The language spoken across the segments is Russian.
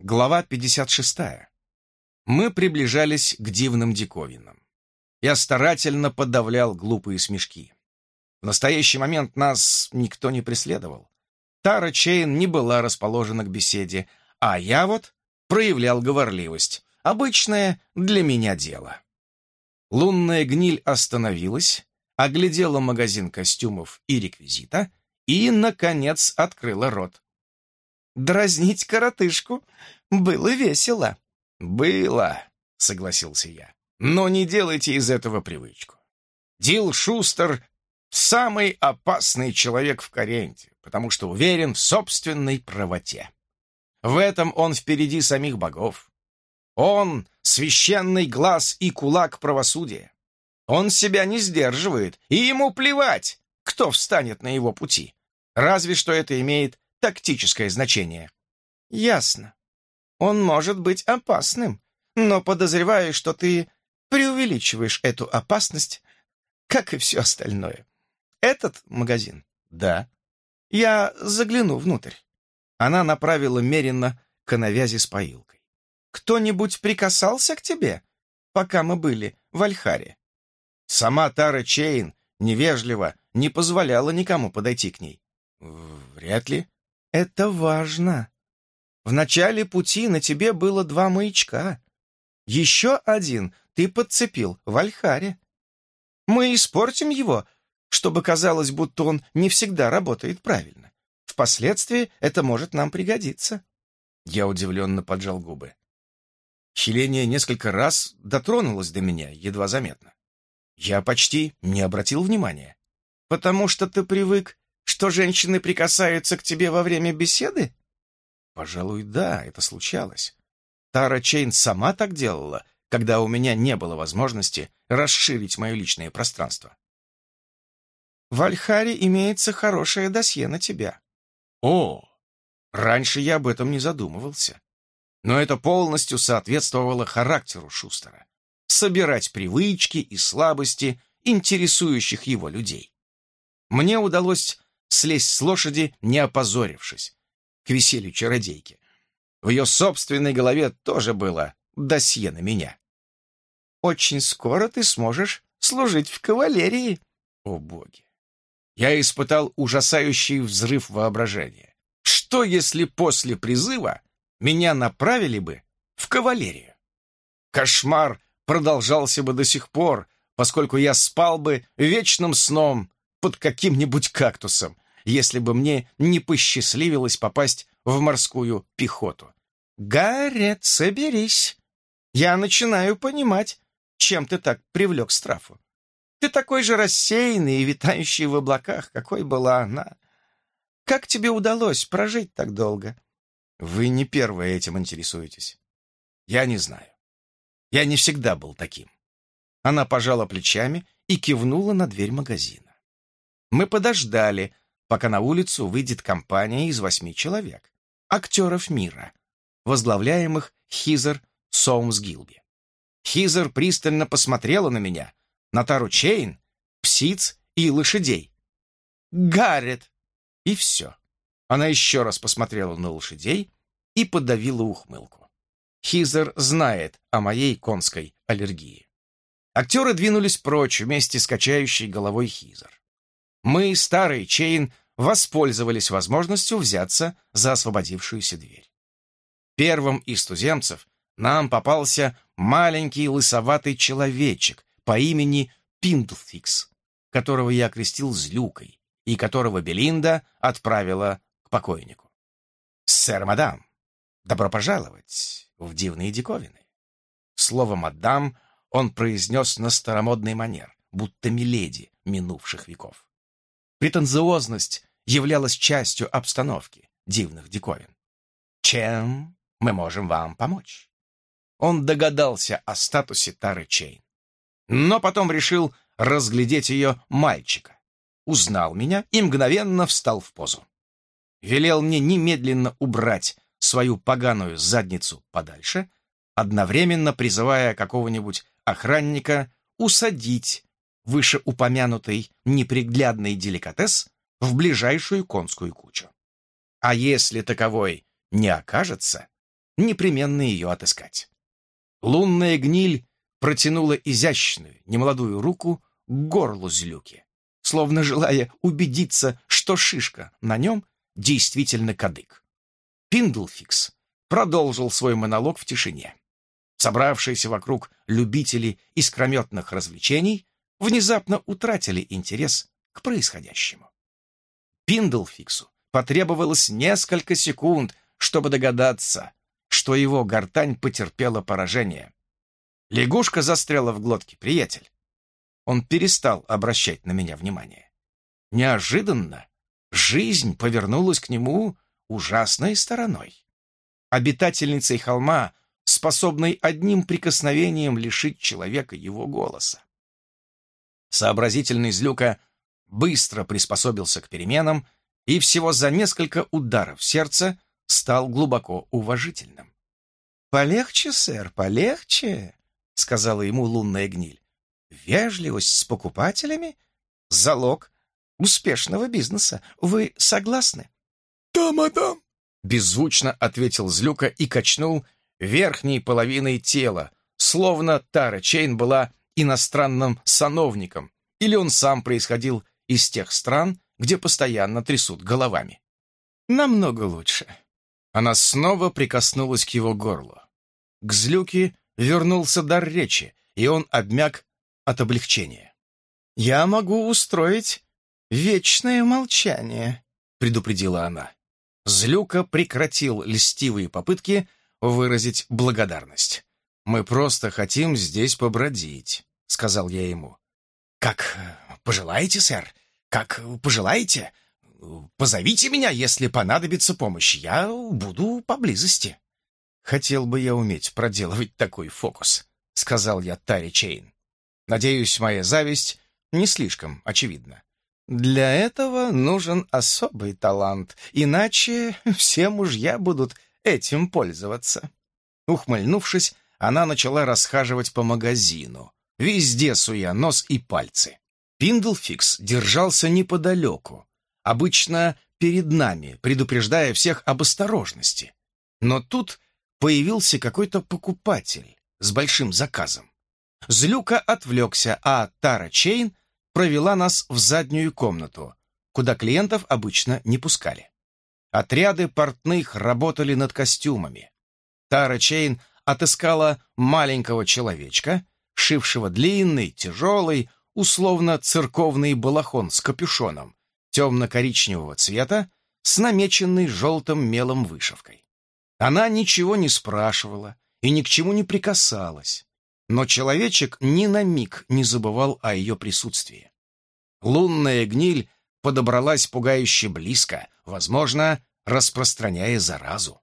Глава 56. Мы приближались к дивным диковинам. Я старательно подавлял глупые смешки. В настоящий момент нас никто не преследовал. Тара Чейн не была расположена к беседе, а я вот проявлял говорливость. Обычное для меня дело. Лунная гниль остановилась, оглядела магазин костюмов и реквизита и, наконец, открыла рот. Дразнить коротышку было весело. «Было», — согласился я. «Но не делайте из этого привычку. Дил Шустер — самый опасный человек в Каренте, потому что уверен в собственной правоте. В этом он впереди самих богов. Он — священный глаз и кулак правосудия. Он себя не сдерживает, и ему плевать, кто встанет на его пути. Разве что это имеет тактическое значение. Ясно. Он может быть опасным, но подозреваю, что ты преувеличиваешь эту опасность, как и все остальное. Этот магазин? Да. Я загляну внутрь. Она направила Мерина к навязи с поилкой. Кто-нибудь прикасался к тебе, пока мы были в Альхаре? Сама Тара Чейн невежливо не позволяла никому подойти к ней. Вряд ли. Это важно. В начале пути на тебе было два маячка. Еще один ты подцепил в Альхаре. Мы испортим его, чтобы казалось, будто он не всегда работает правильно. Впоследствии это может нам пригодиться. Я удивленно поджал губы. Хеления несколько раз дотронулась до меня, едва заметно. Я почти не обратил внимания. «Потому что ты привык что женщины прикасаются к тебе во время беседы? Пожалуй, да, это случалось. Тара Чейн сама так делала, когда у меня не было возможности расширить мое личное пространство. В Альхаре имеется хорошее досье на тебя. О, раньше я об этом не задумывался. Но это полностью соответствовало характеру Шустера. Собирать привычки и слабости интересующих его людей. Мне удалось слезть с лошади, не опозорившись, к веселью чародейки. В ее собственной голове тоже было досье на меня. «Очень скоро ты сможешь служить в кавалерии». О, боги! Я испытал ужасающий взрыв воображения. Что, если после призыва меня направили бы в кавалерию? Кошмар продолжался бы до сих пор, поскольку я спал бы вечным сном под каким-нибудь кактусом, если бы мне не посчастливилось попасть в морскую пехоту. «Гаррет, соберись. Я начинаю понимать, чем ты так привлек Страфу. Ты такой же рассеянный и витающий в облаках, какой была она. Как тебе удалось прожить так долго?» «Вы не первые этим интересуетесь. Я не знаю. Я не всегда был таким». Она пожала плечами и кивнула на дверь магазина. Мы подождали, пока на улицу выйдет компания из восьми человек, актеров мира, возглавляемых Хизер Соумс Гилби. Хизер пристально посмотрела на меня, на Тару Чейн, псиц и лошадей. «Гаррет!» И все. Она еще раз посмотрела на лошадей и подавила ухмылку. Хизер знает о моей конской аллергии. Актеры двинулись прочь вместе с качающей головой Хизер. Мы с Тарой Чейн воспользовались возможностью взяться за освободившуюся дверь. Первым из туземцев нам попался маленький лысоватый человечек по имени Пиндлфикс, которого я окрестил Злюкой и которого Белинда отправила к покойнику. «Сэр, мадам, добро пожаловать в дивные диковины». Слово «мадам» он произнес на старомодный манер, будто миледи минувших веков. Претенциозность являлась частью обстановки дивных диковин. Чем мы можем вам помочь? Он догадался о статусе Тары Чейн, но потом решил разглядеть ее мальчика, узнал меня и мгновенно встал в позу. Велел мне немедленно убрать свою поганую задницу подальше, одновременно призывая какого-нибудь охранника усадить вышеупомянутый неприглядный деликатес в ближайшую конскую кучу. А если таковой не окажется, непременно ее отыскать. Лунная гниль протянула изящную, немолодую руку к горлу злюки, словно желая убедиться, что шишка на нем действительно кадык. Пиндлфикс продолжил свой монолог в тишине. Собравшиеся вокруг любители искрометных развлечений внезапно утратили интерес к происходящему. Пиндлфиксу потребовалось несколько секунд, чтобы догадаться, что его гортань потерпела поражение. Лягушка застряла в глотке, приятель. Он перестал обращать на меня внимание. Неожиданно жизнь повернулась к нему ужасной стороной. Обитательницей холма, способной одним прикосновением лишить человека его голоса. Сообразительный злюка быстро приспособился к переменам и всего за несколько ударов сердца стал глубоко уважительным. «Полегче, сэр, полегче», — сказала ему лунная гниль. «Вежливость с покупателями — залог успешного бизнеса. Вы согласны?» «Да, мадам», — беззвучно ответил Злюка и качнул верхней половиной тела, словно Тара Чейн была иностранным сановником, или он сам происходил из тех стран, где постоянно трясут головами. «Намного лучше». Она снова прикоснулась к его горлу. К Злюке вернулся дар речи, и он обмяк от облегчения. «Я могу устроить вечное молчание», — предупредила она. Злюка прекратил льстивые попытки выразить благодарность. «Мы просто хотим здесь побродить», — сказал я ему. «Как пожелаете, сэр, как пожелаете. Позовите меня, если понадобится помощь. Я буду поблизости». «Хотел бы я уметь проделывать такой фокус», — сказал я Таре Чейн. «Надеюсь, моя зависть не слишком очевидна». «Для этого нужен особый талант, иначе все мужья будут этим пользоваться». Ухмыльнувшись, она начала расхаживать по магазину, везде суя нос и пальцы. Пиндлфикс держался неподалеку, обычно перед нами, предупреждая всех об осторожности. Но тут появился какой-то покупатель с большим заказом. Злюка отвлекся, а Тара Чейн провела нас в заднюю комнату, куда клиентов обычно не пускали. Отряды портных работали над костюмами. Тара Чейн отыскала маленького человечка, шившего длинный, тяжелый, условно церковный балахон с капюшоном темно-коричневого цвета с намеченной желтым мелом вышивкой. Она ничего не спрашивала и ни к чему не прикасалась, но человечек ни на миг не забывал о ее присутствии. Лунная гниль подобралась пугающе близко, возможно, распространяя заразу.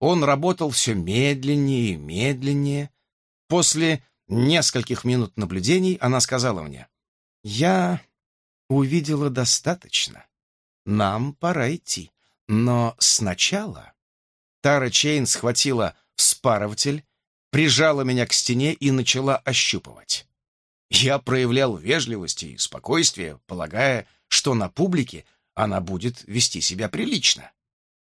Он работал все медленнее и медленнее. После нескольких минут наблюдений она сказала мне, «Я увидела достаточно. Нам пора идти. Но сначала Тара Чейн схватила вспарыватель, прижала меня к стене и начала ощупывать. Я проявлял вежливость и спокойствие, полагая, что на публике она будет вести себя прилично.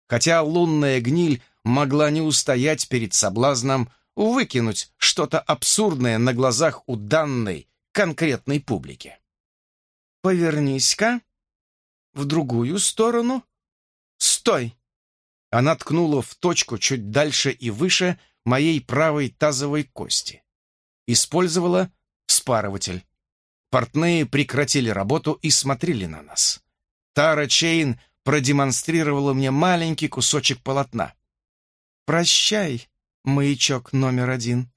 Хотя лунная гниль могла не устоять перед соблазном выкинуть что-то абсурдное на глазах у данной конкретной публики. «Повернись-ка в другую сторону. Стой!» Она ткнула в точку чуть дальше и выше моей правой тазовой кости. Использовала вспарыватель. Портные прекратили работу и смотрели на нас. Тара Чейн продемонстрировала мне маленький кусочек полотна. «Прощай, маячок номер один».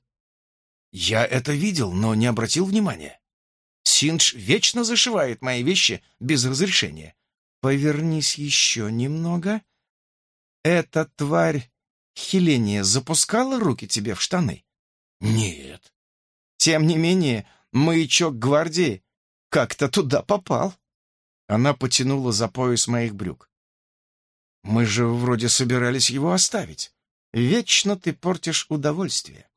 Я это видел, но не обратил внимания. Синдж вечно зашивает мои вещи без разрешения. Повернись еще немного эта тварь Хеления запускала руки тебе в штаны? Нет. Тем не менее, маячок гвардии как-то туда попал. Она потянула за пояс моих брюк. Мы же вроде собирались его оставить. Вечно ты портишь удовольствие.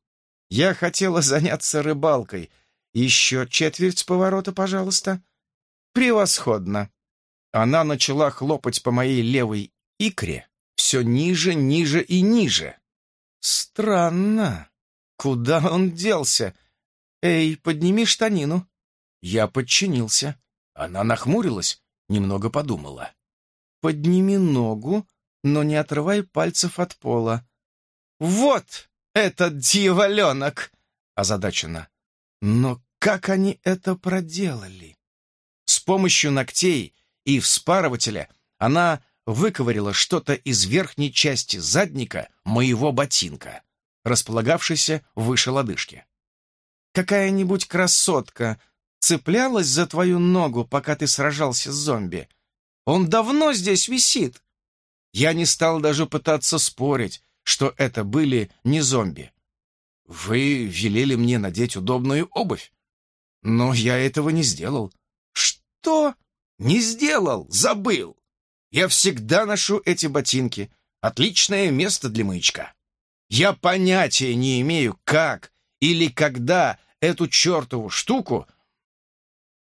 Я хотела заняться рыбалкой. Еще четверть поворота, пожалуйста. Превосходно. Она начала хлопать по моей левой икре, все ниже, ниже и ниже. Странно. Куда он делся? Эй, подними штанину. Я подчинился. Она нахмурилась, немного подумала. Подними ногу, но не отрывай пальцев от пола. Вот этот дьяволенок! Озадачена. Но как они это проделали? С помощью ногтей и вспарывателя она выковырила что-то из верхней части задника моего ботинка, располагавшейся выше лодыжки. Какая-нибудь красотка цеплялась за твою ногу, пока ты сражался с зомби. Он давно здесь висит. Я не стал даже пытаться спорить, что это были не зомби. Вы велели мне надеть удобную обувь, но я этого не сделал. Что? Не сделал, забыл. Я всегда ношу эти ботинки. Отличное место для маячка. Я понятия не имею, как или когда эту чертову штуку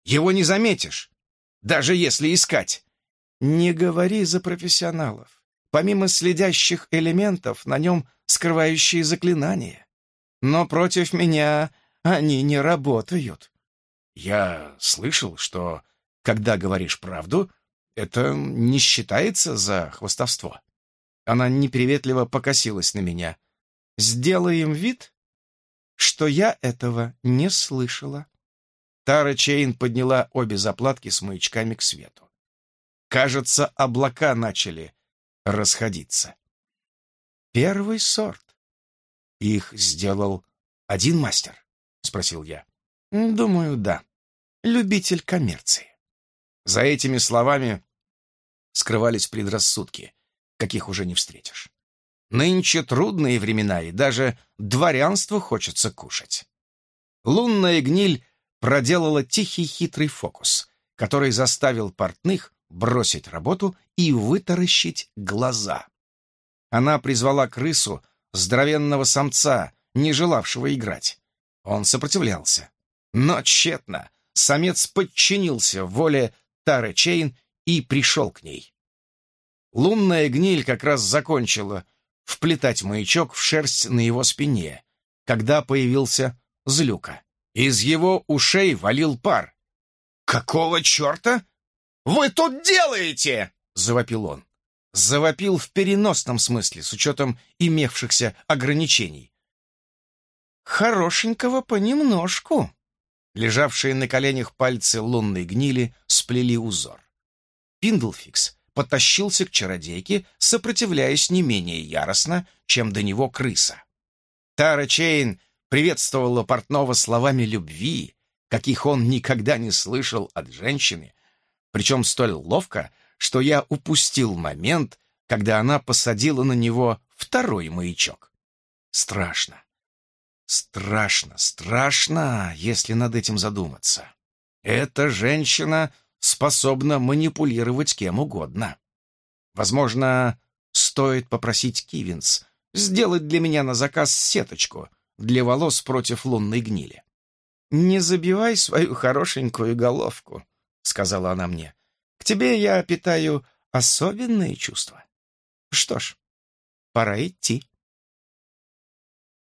его не заметишь, даже если искать. Не говори за профессионалов. Помимо следящих элементов, на нем скрывающие заклинания. Но против меня они не работают. Я слышал, что, когда говоришь правду, это не считается за хвостовство. Она неприветливо покосилась на меня. Сделаем вид, что я этого не слышала. Тара Чейн подняла обе заплатки с маячками к свету. Кажется, облака начали расходиться. Первый сорт. Их сделал один мастер? Спросил я. Думаю, да. Любитель коммерции. За этими словами скрывались предрассудки, каких уже не встретишь. Нынче трудные времена, и даже дворянству хочется кушать. Лунная гниль проделала тихий хитрый фокус, который заставил портных бросить работу и вытаращить глаза. Она призвала крысу, здоровенного самца, не желавшего играть. Он сопротивлялся. Но тщетно. Самец подчинился воле Тары Чейн и пришел к ней. Лунная гниль как раз закончила вплетать маячок в шерсть на его спине, когда появился Злюка. Из его ушей валил пар. «Какого черта вы тут делаете?» — завопил он. Завопил в переносном смысле, с учетом имевшихся ограничений. «Хорошенького понемножку». Лежавшие на коленях пальцы лунной гнили сплели узор. Пиндлфикс потащился к чародейке, сопротивляясь не менее яростно, чем до него крыса. Тара Чейн приветствовала портного словами любви, каких он никогда не слышал от женщины, причем столь ловко, что я упустил момент, когда она посадила на него второй маячок. Страшно. Страшно, страшно, если над этим задуматься. Эта женщина способна манипулировать кем угодно. Возможно, стоит попросить Кивинс сделать для меня на заказ сеточку для волос против лунной гнили. «Не забивай свою хорошенькую головку», — сказала она мне. «К тебе я питаю особенные чувства. Что ж, пора идти».